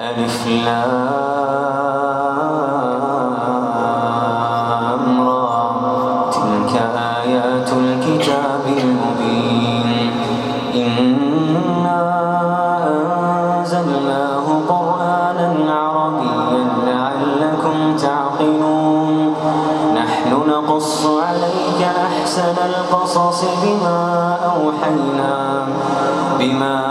ألف لامرى تلك آيات الكتاب المبين. إنا أنزلناه قرآنا عربيا لعلكم تعقلون. نحن نقص عليك أحسن القصص بما أوحينا بما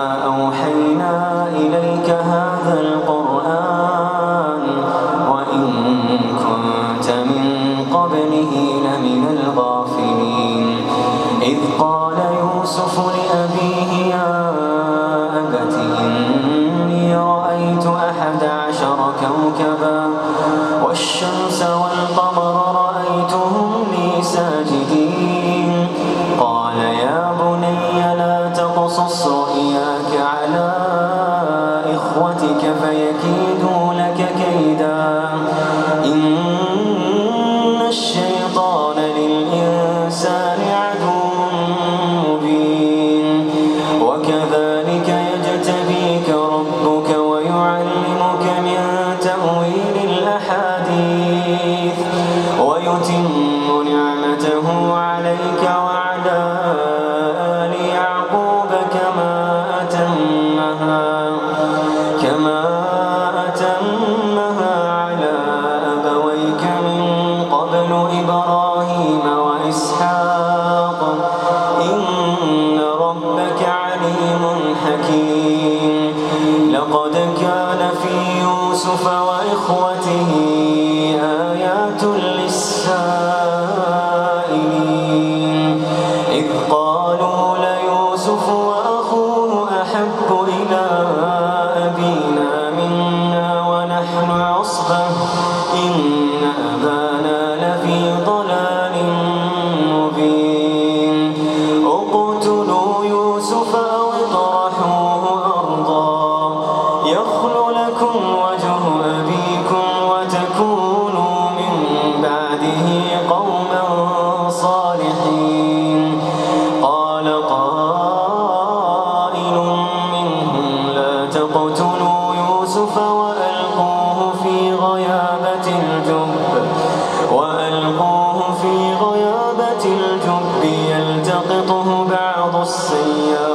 في غيابة الجب يلتقطه بعض السيارات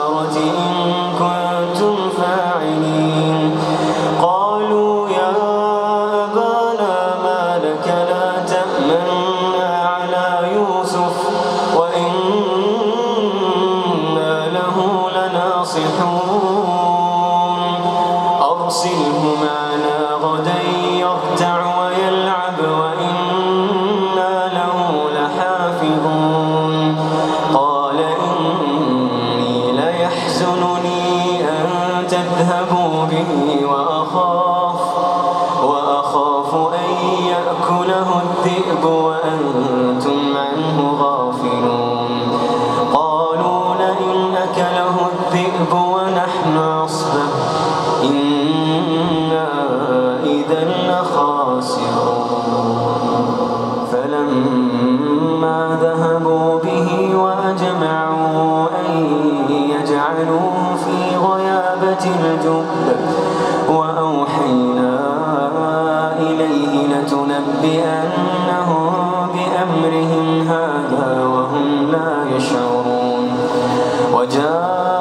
Hogyan? Ah.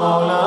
habla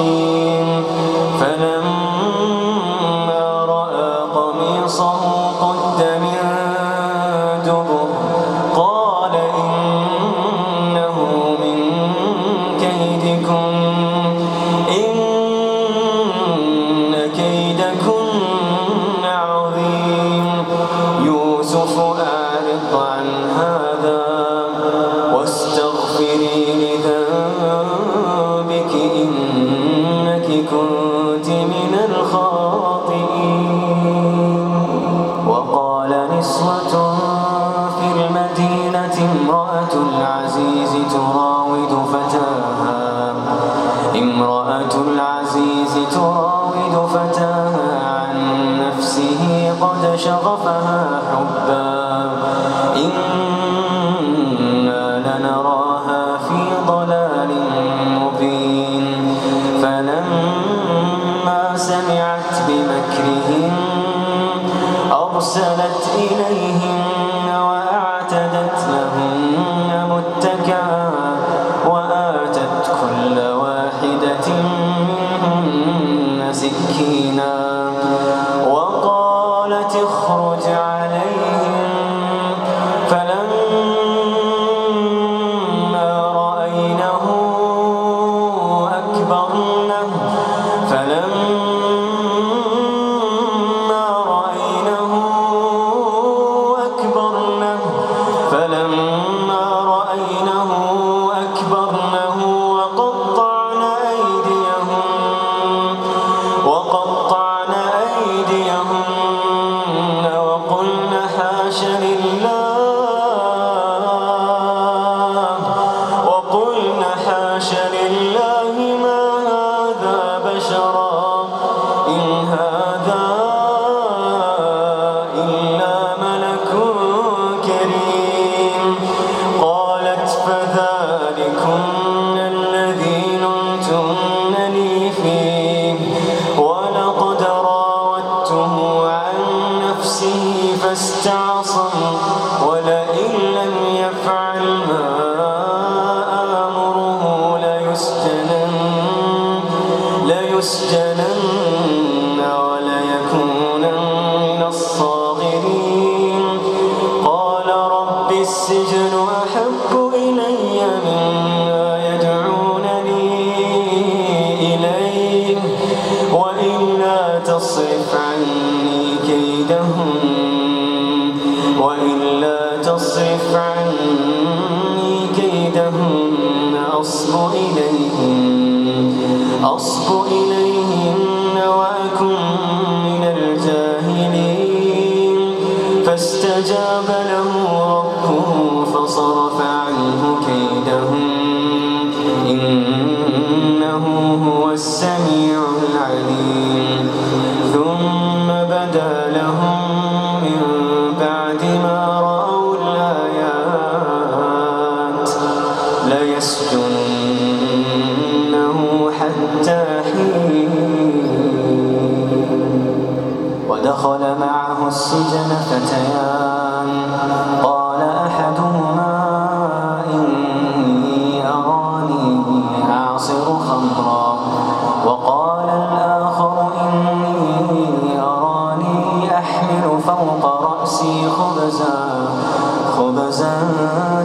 الصادقين فلما منهن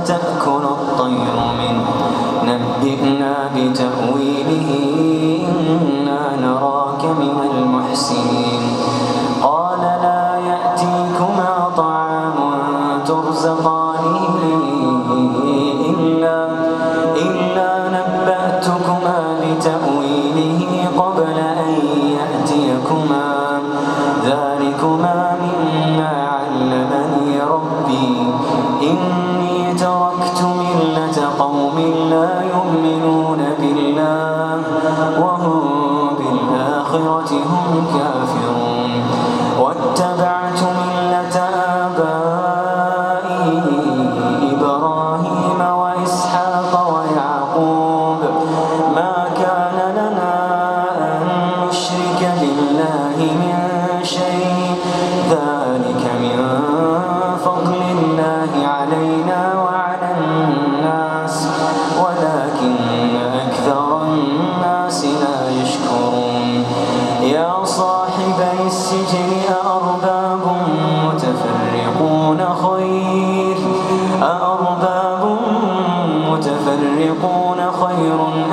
雑魚の المشرقون خير.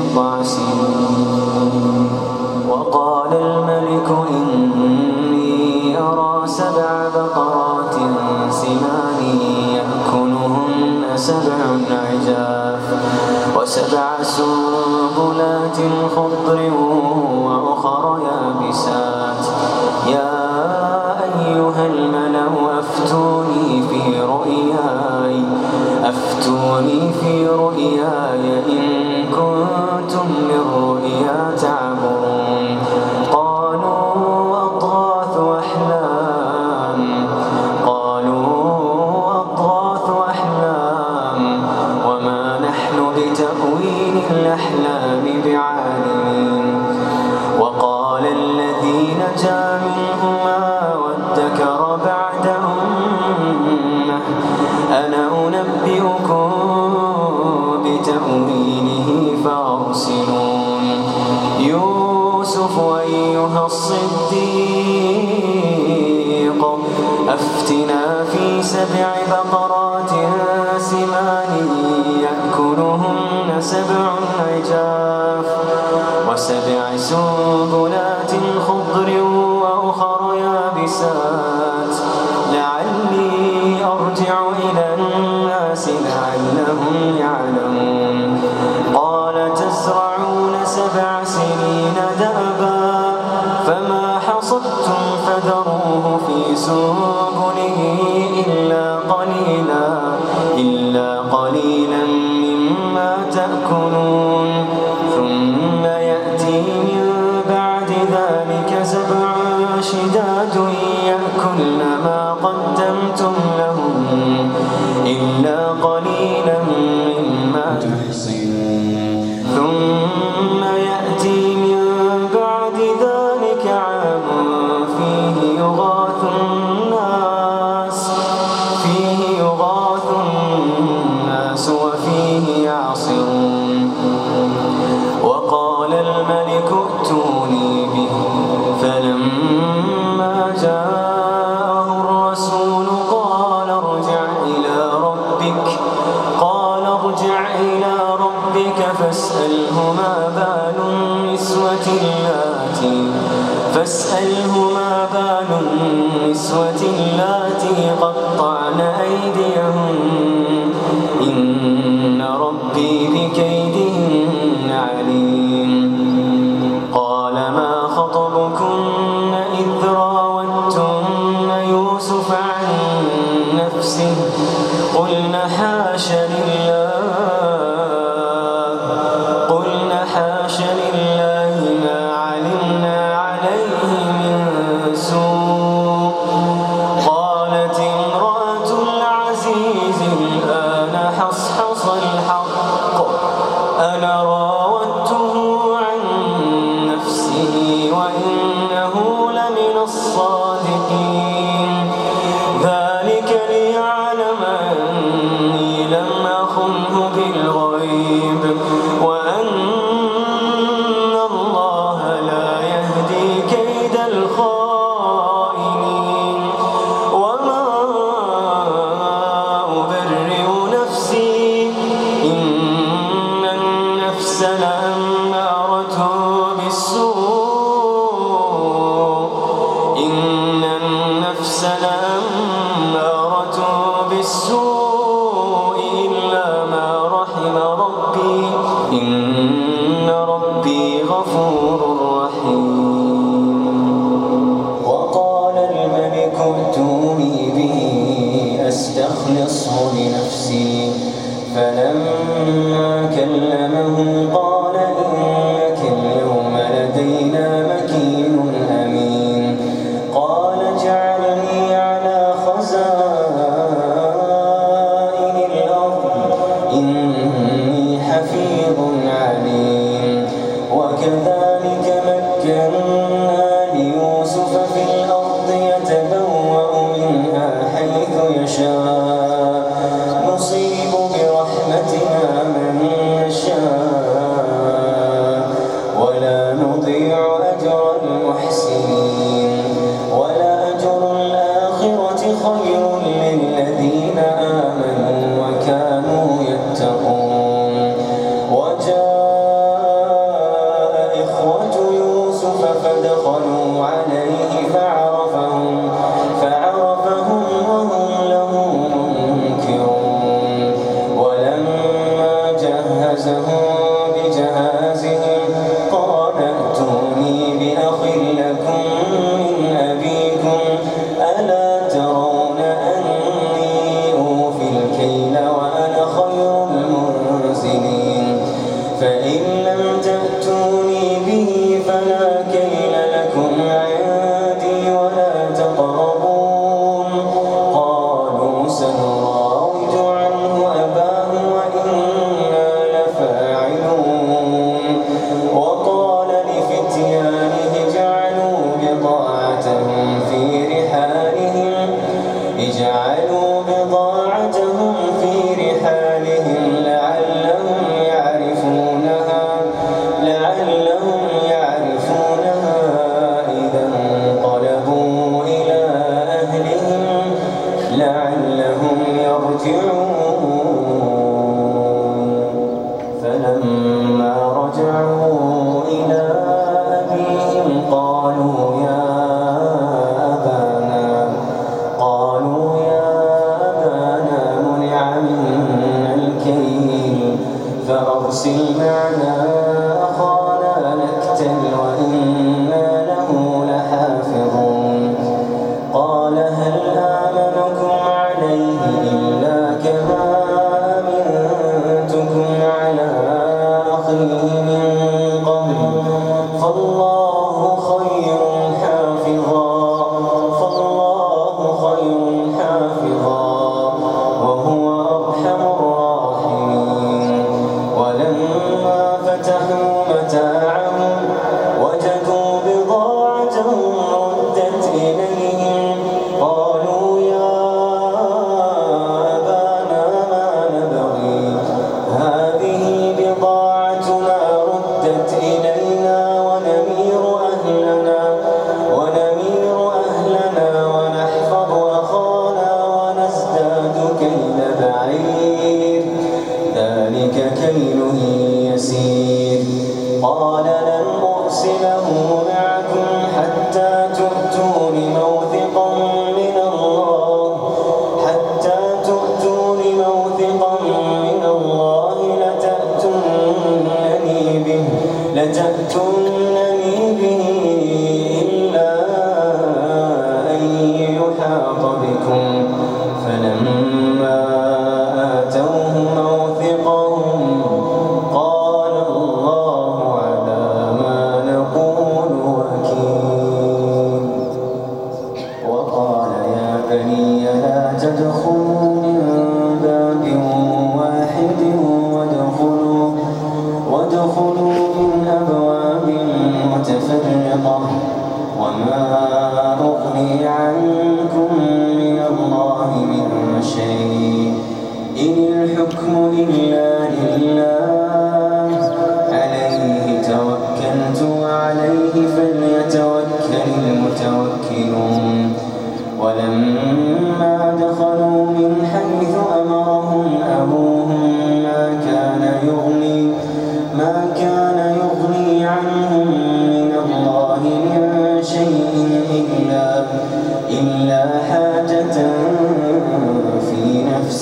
بضع وقال الملك إني أرى سبع بقرات سمان يأكلهن سبع عجاف وسبع سنبلات خضر وأخر يابسات. يا أيها الملأ أفتوني في رؤياي أفتوني في رؤياي إن أفتنا في سبع بقرات سمان يأكلهن سبع عجاف وسبع سنبلات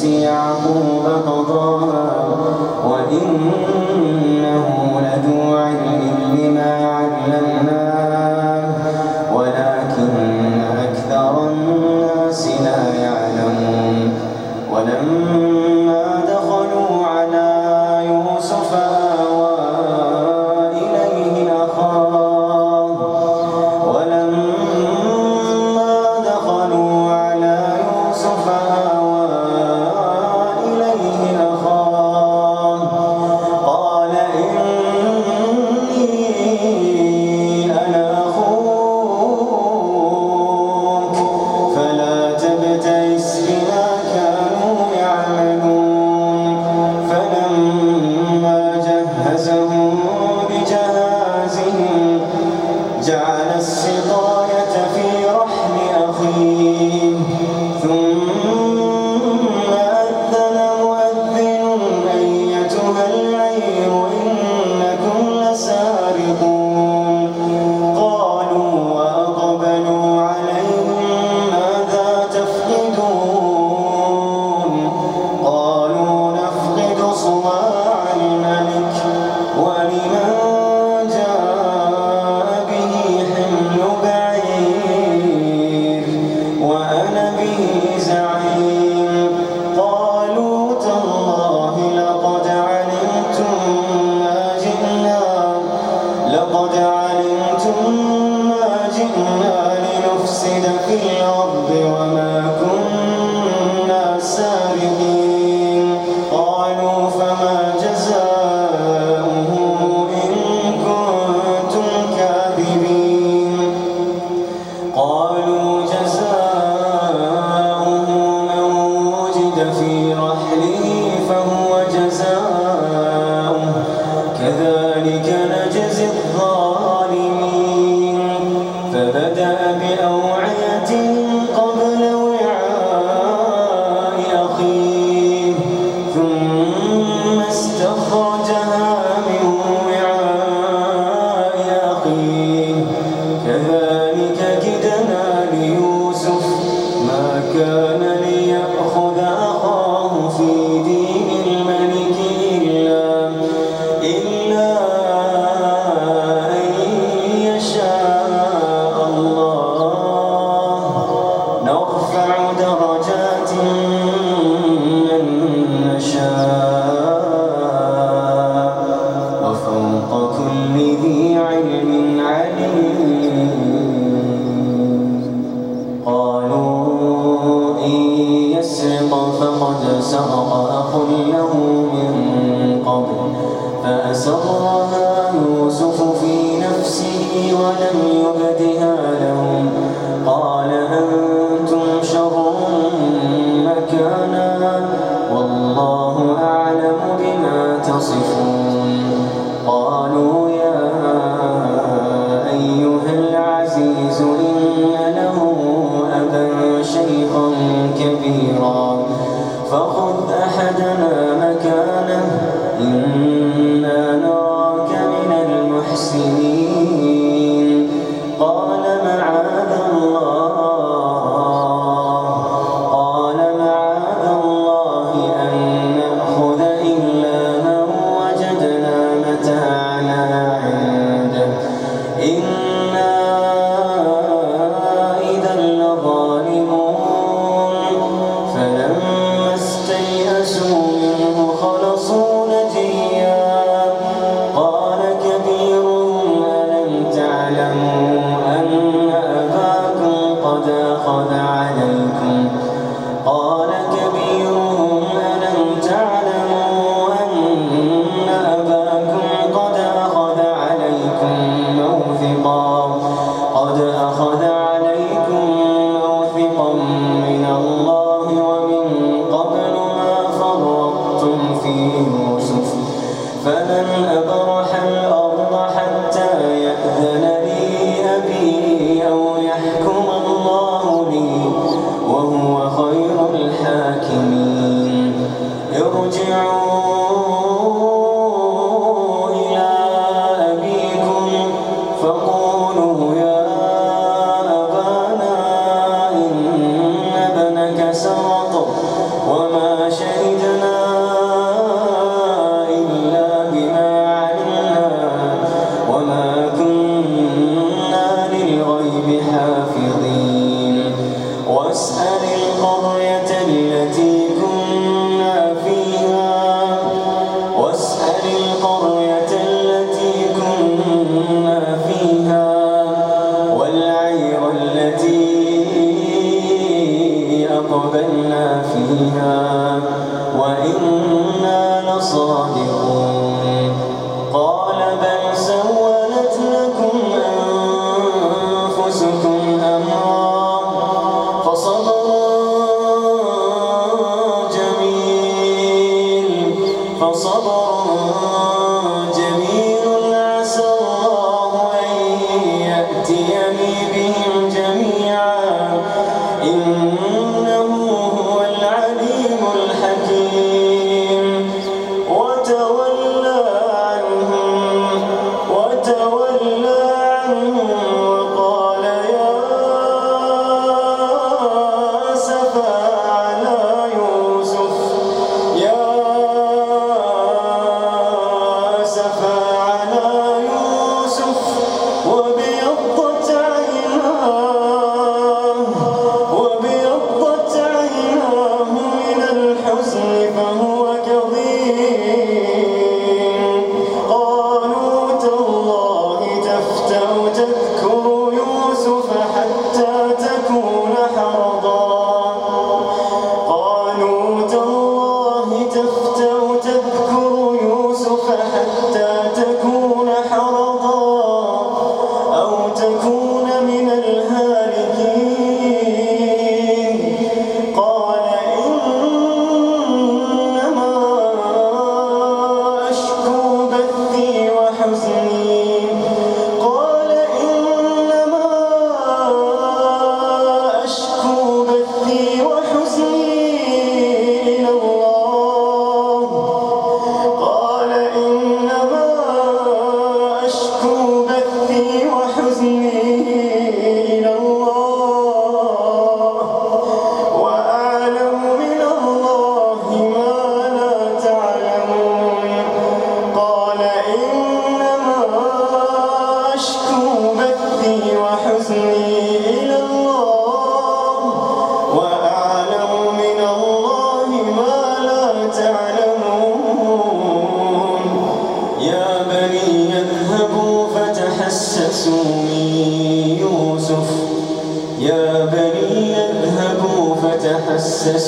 ثم استخرجها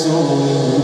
تحسسوا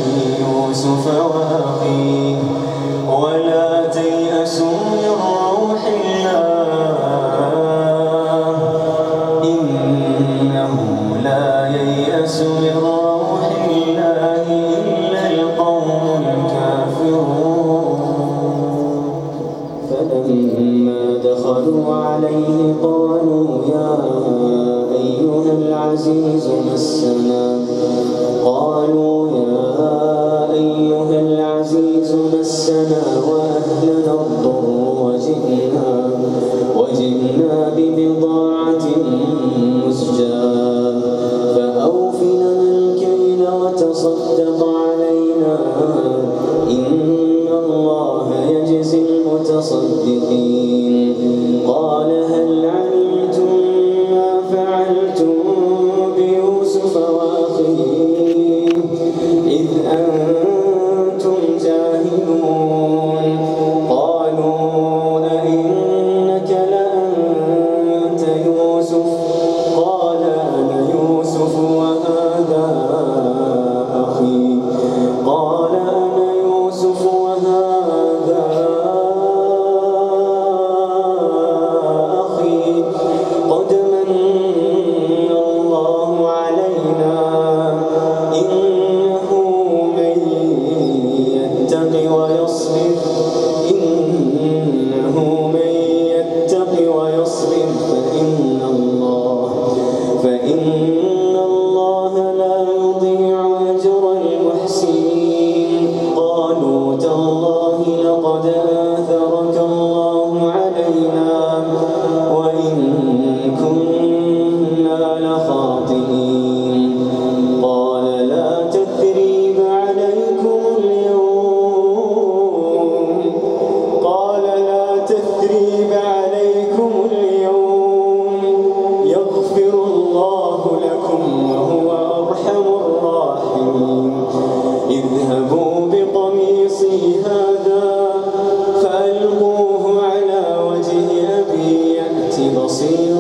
você